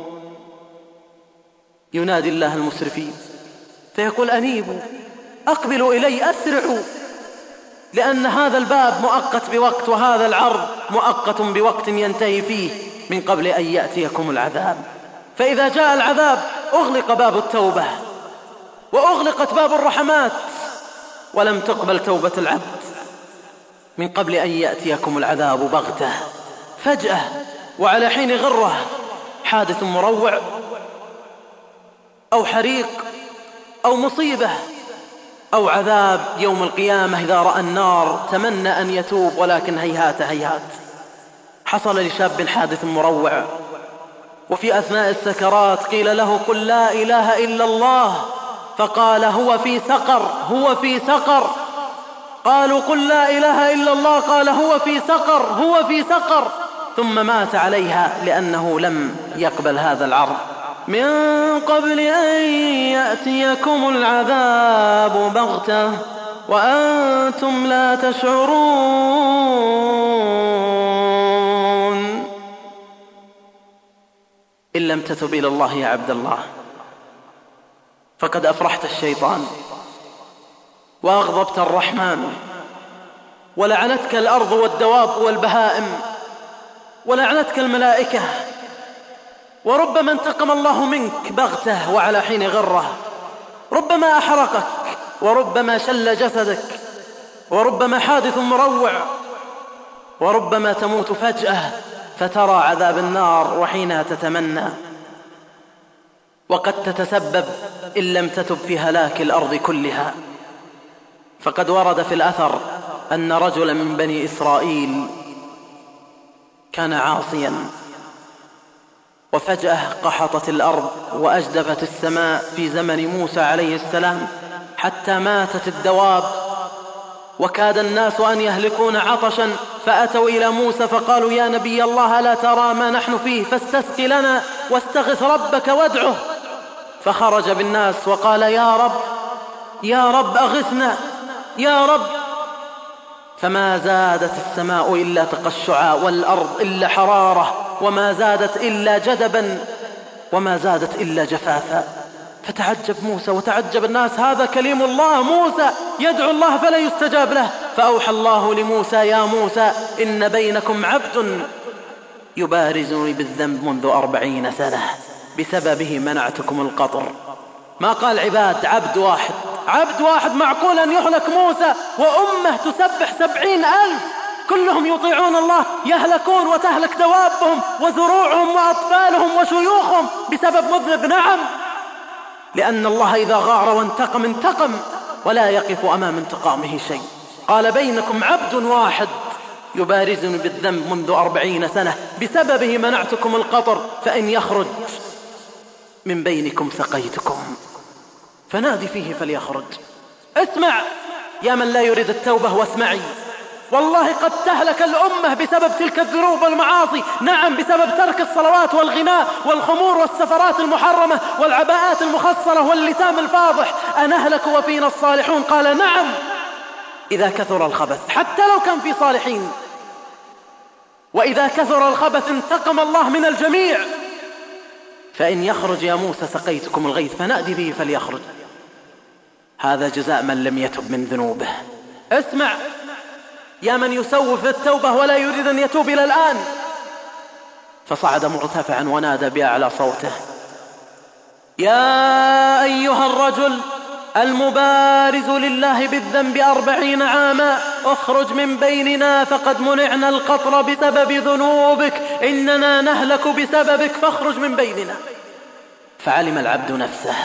ينادي الله المسرفين. فيقول أنيبوا أقبلوا إلي أسرعوا. لأن هذا الباب مؤقت بوقت وهذا العرض مؤقت بوقت ينتهي فيه من قبل أن يأتيكم العذاب. فإذا جاء العذاب أغلق باب التوبة وأغلقت باب الرحمات ولم تقبل توبة العبد. من قبل أن يأتيكم العذاب بغتة فجأة وعلى حين غرة حادث مروع أو حريق أو مصيبة أو عذاب يوم القيامة إذا رأى النار تمنى أن يتوب ولكن هيهات هيهات. حصل لشاب حادث مروع. وفي أثناء السكرات قيل له قل لا إله إلا الله. فقال هو في سقر هو في سقر. قالوا قل لا إله إلا الله قال هو في سقر هو في سقر. ثم مات عليها لأنه لم يقبل هذا العرض. من قبل أن يأتيكم العذاب بغتة وأنتم لا تشعرون. إلا لم تتب إلى الله يا عبد الله فقد أفرحت الشيطان وأغضبت الرحمن ولعنتك الأرض والدواب والبهائم ولعنتك الملائكة وربما انتقم الله منك بغتة وعلى حين غرة. ربما أحرقك وربما شل جسدك وربما حادث مروع وربما تموت فجأة فترى عذاب النار وحينها تتمنى. وقد تتسبب إن لم تتب في هلاك الأرض كلها. فقد ورد في الأثر أن رجلا من بني إسرائيل كان عاصيا. وفجأة قحطت الأرض وأجدبت السماء في زمن موسى عليه السلام حتى ماتت الدواب. وكاد الناس أن يهلكون عطشا فأتوا إلى موسى فقالوا يا نبي الله لا ترى ما نحن فيه فاستسق لنا واستغث ربك وادعه. فخرج بالناس وقال يا رب يا رب أغثنا يا رب. فما زادت السماء إلا تقشعا والأرض إلا حرارة. وما زادت إلا جدبا وما زادت إلا جفافا. فتعجب موسى وتعجب الناس هذا كليم الله موسى يدعو الله فلا يستجاب له. فأوحى الله لموسى يا موسى إن بينكم عبد يبارزني بالذنب منذ أربعين سنة. بسببه منعتكم القطر. ما قال عباد عبد واحد. عبد واحد معقول أن يهلك موسى وأمه تسبح سبعين ألف. كلهم يطيعون الله يهلكون وتهلك دوابهم وزروعهم وأطفالهم وشيوخهم بسبب مذنب نعم. لأن الله إذا غار وانتقم انتقم ولا يقف أمام انتقامه شيء. قال بينكم عبد واحد يبارزني بالذنب منذ أربعين سنة بسببه منعتكم القطر فإن يخرج من بينكم سقيتكم. فنادي فيه فليخرج. اسمع يا من لا يريد التوبة واسمعي. والله قد تهلك الأمة بسبب تلك الذنوب والمعاصي. نعم بسبب ترك الصلوات والغناء والخمور والسفرات المحرمة والعباءات المخصرة واللسام الفاضح. أنهلك وفينا الصالحون؟ قال نعم إذا كثر الخبث. حتى لو كان في صالحين. وإذا كثر الخبث انتقم الله من الجميع. فإن يخرج يا موسى سقيتكم الغيث فنأدي به فليخرج. هذا جزاء من لم يتب من ذنوبه. اسمع. يا من يسوف التوبة ولا يريد أن يتوب إلى الآن. فصعد مرتفعا ونادى بأعلى صوته. يا أيها الرجل المبارز لله بالذنب أربعين عاما اخرج من بيننا فقد منعنا القطر بسبب ذنوبك إننا نهلك بسببك فاخرج من بيننا. فعلم العبد نفسه.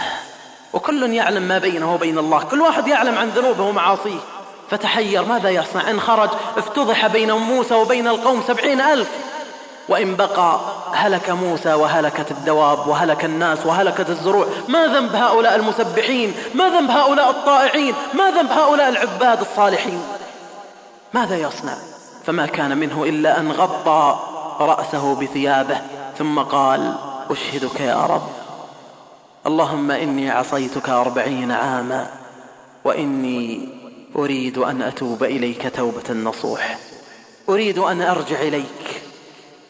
وكل يعلم ما بينه وبين الله كل واحد يعلم عن ذنوبه ومعاصيه. فتحير ماذا يصنع؟ إن خرج افتضح بين موسى وبين القوم سبعين ألف. وإن بقى هلك موسى وهلكت الدواب وهلك الناس وهلكت الزروع. ما ذنب هؤلاء المسبحين؟ ما ذنب هؤلاء الطائعين؟ ما ذنب هؤلاء العباد الصالحين؟ ماذا يصنع؟ فما كان منه إلا أن غطى رأسه بثيابه ثم قال أشهدك يا رب. اللهم إني عصيتك أربعين عاما وإني أريد أن أتوب إليك توبة نصوح أريد أن أرجع إليك.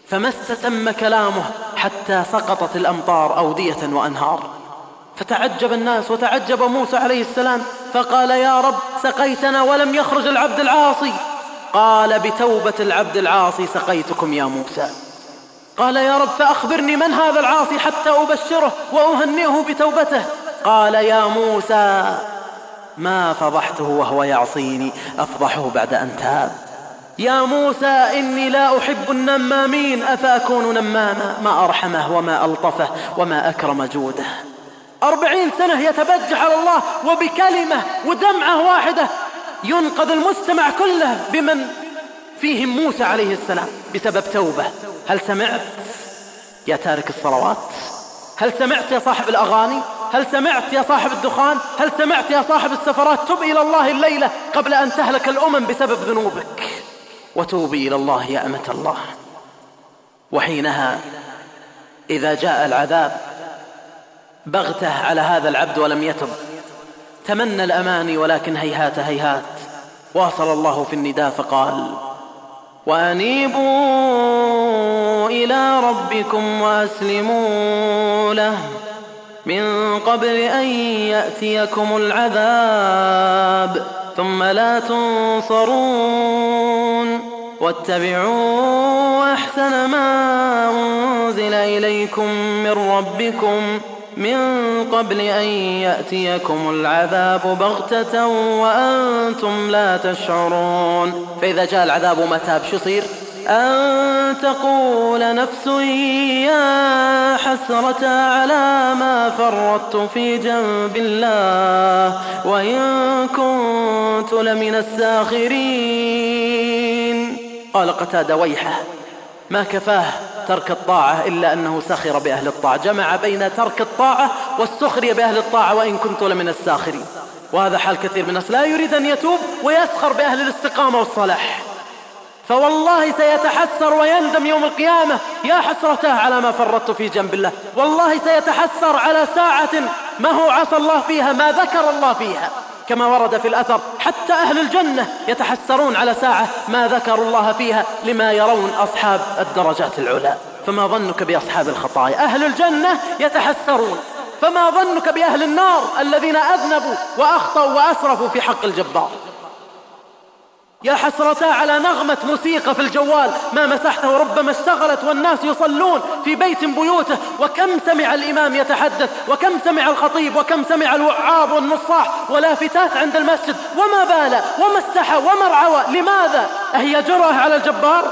فما استتم كلامه حتى سقطت الأمطار أودية وأنهار. فتعجب الناس وتعجب موسى عليه السلام فقال يا رب سقيتنا ولم يخرج العبد العاصي. قال بتوبة العبد العاصي سقيتكم يا موسى. قال يا رب فأخبرني من هذا العاصي حتى أبشره وأهنئه بتوبته. قال يا موسى ما فضحته وهو يعصيني. أفضحه بعد أن تاب. يا موسى إني لا أحب النمامين. أفأكون نماما؟ ما أرحمه وما ألطفه وما أكرم جوده. أربعين سنة يتبجح على الله وبكلمة ودمعة واحدة ينقذ المستمع كله بمن فيهم موسى عليه السلام بسبب توبة. هل سمعت يا تارك الصلوات؟ هل سمعت يا صاحب الأغاني؟ هل سمعت يا صاحب الدخان؟ هل سمعت يا صاحب السفرات؟ تب إلى الله الليلة قبل أن تهلك الأمم بسبب ذنوبك. وتوبي إلى الله يا أمة الله. وحينها إذا جاء العذاب بغته على هذا العبد ولم يتب. تمنى الأماني ولكن هيهات هيهات. واصل الله في النداء فقال وأنيبوا إلى ربكم وأسلموا له. من قبل أن يأتيكم العذاب ثم لا تنصرون. واتبعوا أحسن ما أنزل إليكم من ربكم من قبل أن يأتيكم العذاب بغتة وأنتم لا تشعرون. فإذا جاء العذاب متاب شو يصير؟ أن تقول نفس يا حسرة على ما فرطت في جنب الله وإن كنت لمن الساخرين. قال قتاد ويحه ما كفاه ترك الطاعة إلا أنه سخر بأهل الطاعة. جمع بين ترك الطاعة والسخرية بأهل الطاعة وإن كنت لمن الساخرين. وهذا حال كثير من الناس لا يريد أن يتوب ويسخر بأهل الاستقامة والصلاح. فوالله سيتحسر ويندم يوم القيامة. يا حسرته على ما فرطت في جنب الله. والله سيتحسر على ساعة ما هو عصى الله فيها ما ذكر الله فيها. كما ورد في الأثر حتى أهل الجنة يتحسرون على ساعة ما ذكروا الله فيها لما يرون أصحاب الدرجات العلى. فما ظنك بأصحاب الخطايا؟ أهل الجنة يتحسرون. فما ظنك بأهل النار الذين أذنبوا وأخطوا وأسرفوا في حق الجبار؟ يا حسرتا على نغمة موسيقى في الجوال. ما مسحته وربما اشتغلت والناس يصلون في بيت بيوته. وكم سمع الإمام يتحدث؟ وكم سمع الخطيب؟ وكم سمع الوعاظ والنصاح؟ ولافتات عند المسجد. وما بال؟ وما استحى؟ وما رعوى لماذا؟ أهي جرأة على الجبار؟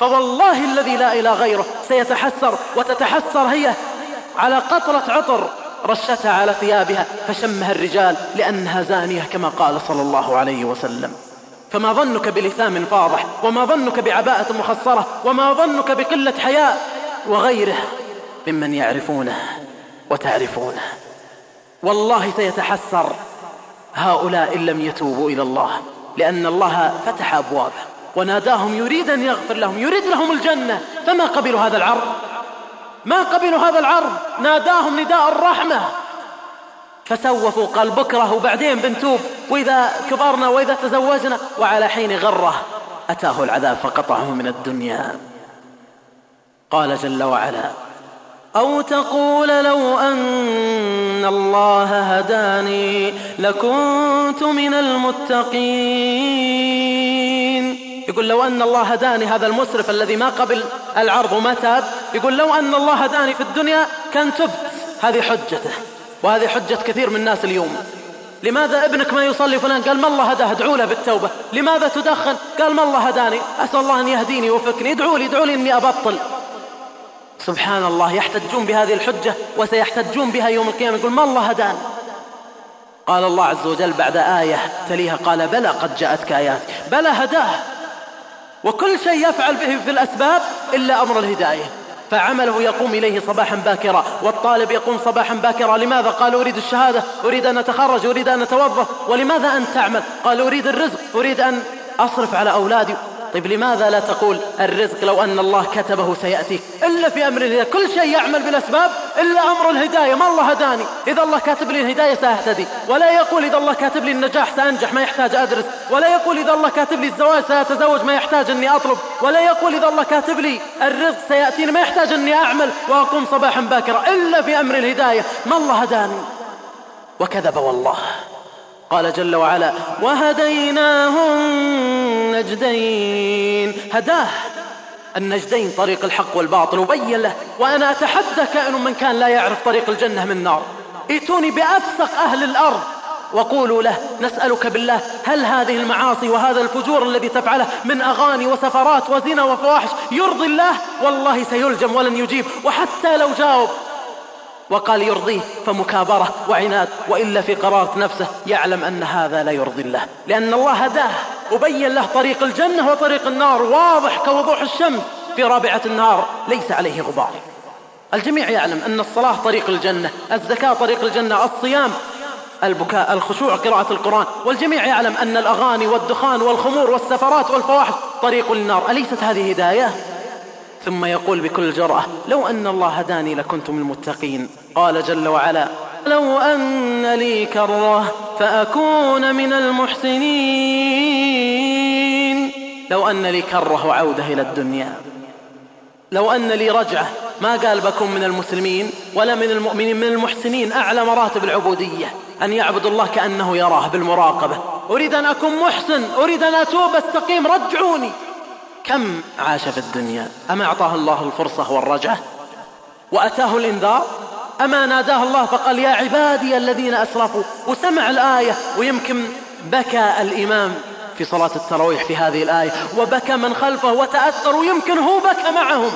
فوالله الذي لا إله غيره سيتحسر وتتحسر هي على قطرة عطر رشتها على ثيابها. فشمها الرجال لأنها زانية كما قال صلى الله عليه وسلم. فما ظنك بلثام فاضح وما ظنك بعباءة مخصرة وما ظنك بقلة حياء وغيره ممن يعرفونه وتعرفونه. والله سيتحسر هؤلاء إن لم يتوبوا إلى الله لأن الله فتح أبوابه وناداهم يريد أن يغفر لهم يريد لهم الجنة. فما قبلوا هذا العرض؟ ما قبلوا هذا العرض؟ ناداهم نداء الرحمة. فسوفوا قال بكرة وبعدين بنتوب وإذا كبرنا وإذا تزوجنا وعلى حين غره أتاه العذاب فقطعه من الدنيا. قال جل وعلا أو تقول لو أن الله هداني لكنت من المتقين. يقول لو أن الله هداني هذا المسرف الذي ما قبل العرض وما تاب يقول لو أن الله هداني في الدنيا كان تبت. هذه حجته. وهذه حجة كثير من الناس اليوم. لماذا ابنك ما يصلي فلان؟ قال ما الله هداه ادعوا له بالتوبة. لماذا تدخن؟ قال ما الله هداني. أسأل الله أن يهديني ويوفقني. ادعوا لي ادعوا لي أني أبطل. سبحان الله يحتجون بهذه الحجة وسيحتجون بها يوم القيامة. يقول ما الله هداني. قال الله عز وجل بعد آية تليها قال بلى قد جاءتك آيات. بلى هداه. وكل شيء يفعل به في الأسباب إلا أمر الهداية. فعمله يقوم إليه صباحا باكرا والطالب يقوم صباحا باكرا لماذا؟ قال أريد الشهادة أريد أن أتخرج أريد أن أتوظف ولماذا أن تعمل؟ قال أريد الرزق أريد أن أصرف على أولادي طيب لماذا لا تقول الرزق لو أن الله كتبه سيأتي إلا في أمر الهداية كل شيء يعمل بالأسباب إلا أمر الهداية ما الله هداني؟ إذا الله كاتب لي الهداية سأهتدي. ولا يقول إذا الله كاتب لي النجاح سأنجح ما يحتاج أدرس. ولا يقول إذا الله كاتب لي الزواج سأتزوج ما يحتاج أني أطلب. ولا يقول إذا الله كاتب لي الرزق سيأتيني ما يحتاج أني أعمل وأقوم صباحا باكرا. إلا في أمر الهداية ما الله هداني. وكذب والله. قال جل وعلا وهديناه النجدين هداه. النجدين طريق الحق والباطل. وبين له وأنا أتحدى كائن من كان لا يعرف طريق الجنة من النار ائتوني بأفسق أهل الأرض. وقولوا له نسألك بالله هل هذه المعاصي وهذا الفجور الذي تفعله من أغاني وسفرات وزنا وفواحش يرضي الله؟ والله سيلجم ولن يجيب. وحتى لو جاوب وقال يرضيه فمكابرة وعناد وإلا في قرارة نفسه يعلم أن هذا لا يرضي الله. لأن الله هداه وبين له طريق الجنة وطريق النار واضح كوضوح الشمس في رابعة النهار ليس عليه غبار. الجميع يعلم أن الصلاة طريق الجنة الزكاة طريق الجنة الصيام البكاء الخشوع قراءة القرآن. والجميع يعلم أن الأغاني والدخان والخمور والسفرات والفواحش طريق للنار أليست هذه هداية؟ ثم يقول بكل جرأة لو أن الله هداني لكنت من المتقين. قال جل وعلا لو أن لي كرة فأكون من المحسنين. لو أن لي كرة وعودة إلى الدنيا. لو أن لي رجعة ما قال بكون من المسلمين ولا من المؤمنين من المحسنين. أعلى مراتب العبودية. أن يعبد الله كأنه يراه بالمراقبة. أريد أن أكون محسن أريد أن أتوب أستقيم رجعوني. كم عاش في الدنيا؟ أما أعطاه الله الفرصة والرجعة؟ وأتاه الإنذار؟ أما ناداه الله فقال يا عبادي الذين أسرفوا. وسمع الآية ويمكن بكى الإمام في صلاة التراويح في هذه الآية. وبكى من خلفه وتأثر ويمكن هو بكى معهم.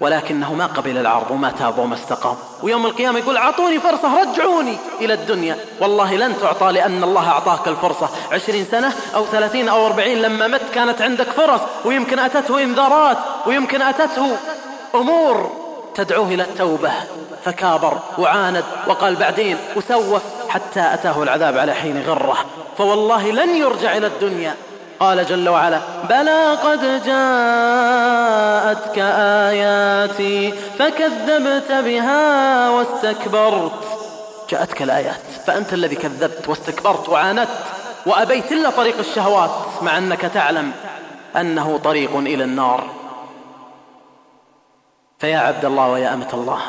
ولكنه ما قبل العرض وما تاب وما استقام. ويوم القيامة يقول أعطوني فرصة رجعوني إلى الدنيا. والله لن تعطى لأن الله أعطاك الفرصة. عشرين سنة أو ثلاثين أو أربعين لما مت كانت عندك فرص. ويمكن أتته إنذارات. ويمكن أتته أمور. تدعوه إلى التوبة. فكابر وعاند وقال بعدين وسوف حتى أتاه العذاب على حين غرة. فوالله لن يرجع إلى الدنيا. قال جل وعلا بلى قد جاءتك آياتي فكذبت بها واستكبرت. جاءتك الآيات. فأنت الذي كذبت واستكبرت وعاندت وأبيت إلا طريق الشهوات مع أنك تعلم أنه طريق إلى النار. فيا عبد الله ويا أمة الله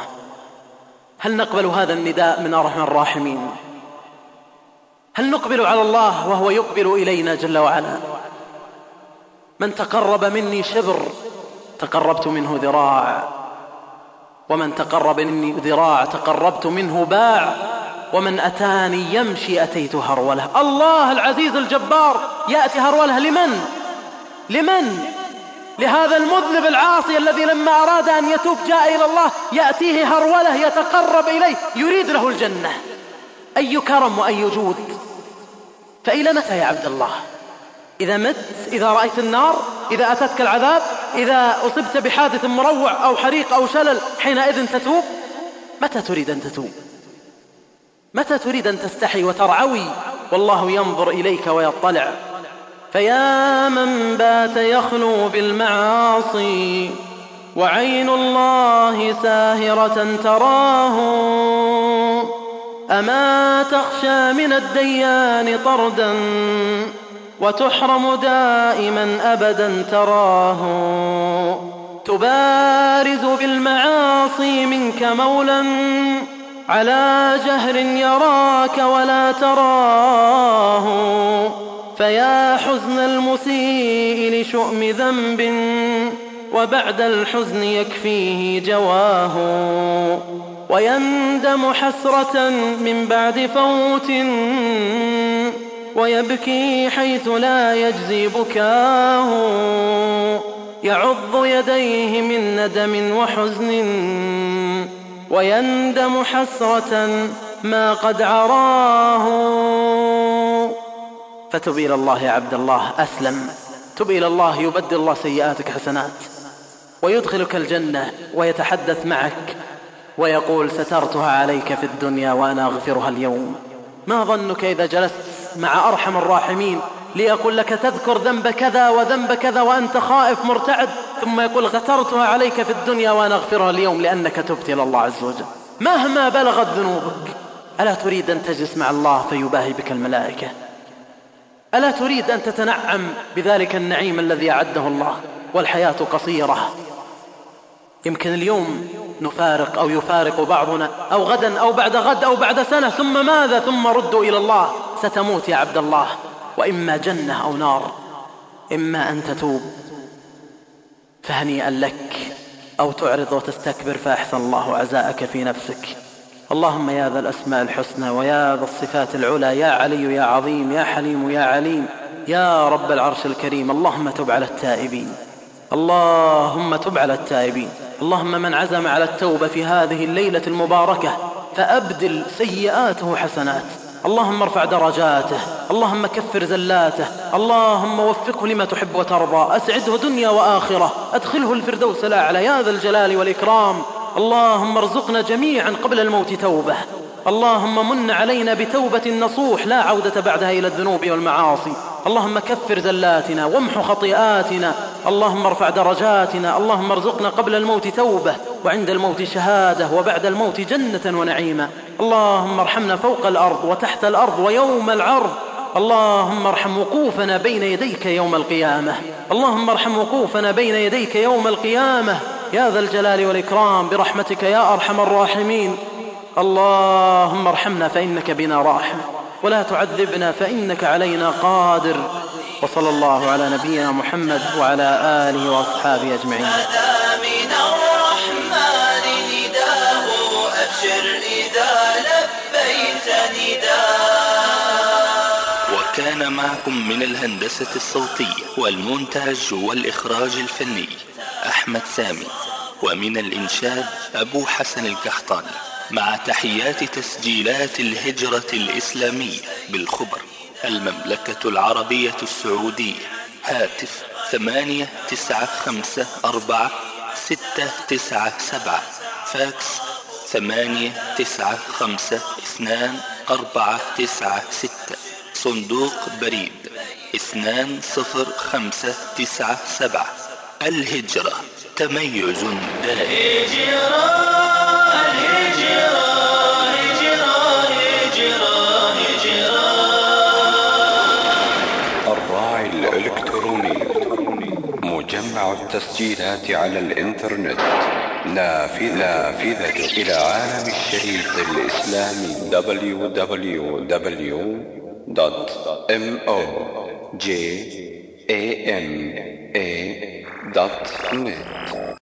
هل نقبل هذا النداء من أرحم الراحمين؟ هل نقبل على الله وهو يقبل إلينا جل وعلا؟ من تقرب مني شبر تقربت منه ذراع ومن تقرب مني ذراع تقربت منه باع ومن أتاني يمشي أتيت هرولة. الله العزيز الجبار يأتي هرولة لمن؟ لمن؟ لهذا المذنب العاصي الذي لما أراد أن يتوب جاء إلى الله يأتيه هرولة يتقرب إليه يريد له الجنة. أي كرم وأي جود فإلى متى يا عبد الله؟ إذا مت إذا رأيت النار إذا أتتك العذاب إذا أصبت بحادث مروع أو حريق أو شلل حينئذ تتوب؟ متى تريد أن تتوب؟ متى تريد أن تستحي وترعوي؟ والله ينظر إليك ويطلع. فيا من بات يخلو بالمعاصي وعين الله ساهرة تراه. أما تخشى من الديان طردا وتحرم دائما أبدا تراه. تبارز بالمعاصي منك مولا على جهر يراك ولا تراه. فيا حزن المسيء لشؤم ذنب وبعد الحزن يكفيه جواه. ويندم حسرة من بعد فوت ويبكي حيث لا يجزي بكاه. يعض يديه من ندم وحزن ويندم حسرة ما قد عراه. فتب إلى الله يا عبد الله أسلم. تب إلى الله يبدل الله سيئاتك حسنات. ويدخلك الجنة ويتحدث معك ويقول سترتها عليك في الدنيا وأنا أغفرها اليوم. ما ظنك إذا جلست مع أرحم الراحمين ليقول لك تذكر ذنب كذا وذنب كذا وأنت خائف مرتعد ثم يقول سترتها عليك في الدنيا وأنا أغفرها اليوم لأنك تبت إلى الله عز وجل. مهما بلغت ذنوبك ألا تريد أن تجلس مع الله فيباهي بك الملائكة؟ ألا تريد أن تتنعم بذلك النعيم الذي أعده الله والحياة قصيرة؟ يمكن اليوم نفارق أو يفارق بعضنا أو غدا أو بعد غد أو بعد سنة ثم ماذا؟ ثم ردوا إلى الله. ستموت يا عبد الله. وإما جنة أو نار إما أن تتوب. فهنيئا لك أو تعرض وتستكبر فأحسن الله عزاءك في نفسك. اللهم يا ذا الأسماء الحسنى ويا ذا الصفات العلى يا علي يا عظيم يا حليم يا عليم يا رب العرش الكريم اللهم تب على التائبين. اللهم تب على التائبين. اللهم من عزم على التوبة في هذه الليلة المباركة فأبدل سيئاته حسنات. اللهم ارفع درجاته. اللهم كفر زلاته. اللهم وفقه لما تحب وترضى. أسعده دنيا وآخرة. أدخله الفردوس الأعلى. يا ذا الجلال والإكرام. اللهم ارزقنا جميعا قبل الموت توبة. اللهم من علينا بتوبة نصوح لا عودة بعدها إلى الذنوب والمعاصي. اللهم كفر زلاتنا وامح خطيئاتنا. اللهم ارفع درجاتنا. اللهم ارزقنا قبل الموت توبة وعند الموت شهادة وبعد الموت جنة ونعيما اللهم ارحمنا فوق الأرض وتحت الأرض ويوم العرض. اللهم ارحم وقوفنا بين يديك يوم القيامة. اللهم ارحم وقوفنا بين يديك يوم القيامة. يا ذا الجلال والإكرام برحمتك يا أرحم الراحمين. اللهم ارحمنا فإنك بنا راحم ولا تعذبنا فإنك علينا قادر. وصلى الله على نبينا محمد وعلى آله وأصحابه أجمعين. وكان معكم من الهندسة الصوتية والمونتاج والإخراج الفني أحمد سامي ومن الإنشاد أبو حسن الكحطاني مع تحيات تسجيلات الهجرة الإسلامية بالخبر المملكة العربية السعودية هاتف ثمانية تسعة خمسة أربعة ستة تسعة سبعة فاكس ثمانية تسعة خمسة اثنان أربعة تسعة ستة. صندوق بريد اثنان صفر خمسة تسعة سبعة. الهجرة تميز دائم. الراعي الإلكتروني. مجمع التسجيلات على الإنترنت. نافذة نافذة إلى عالم الشريط الإسلامي dot m o j a m a dot net.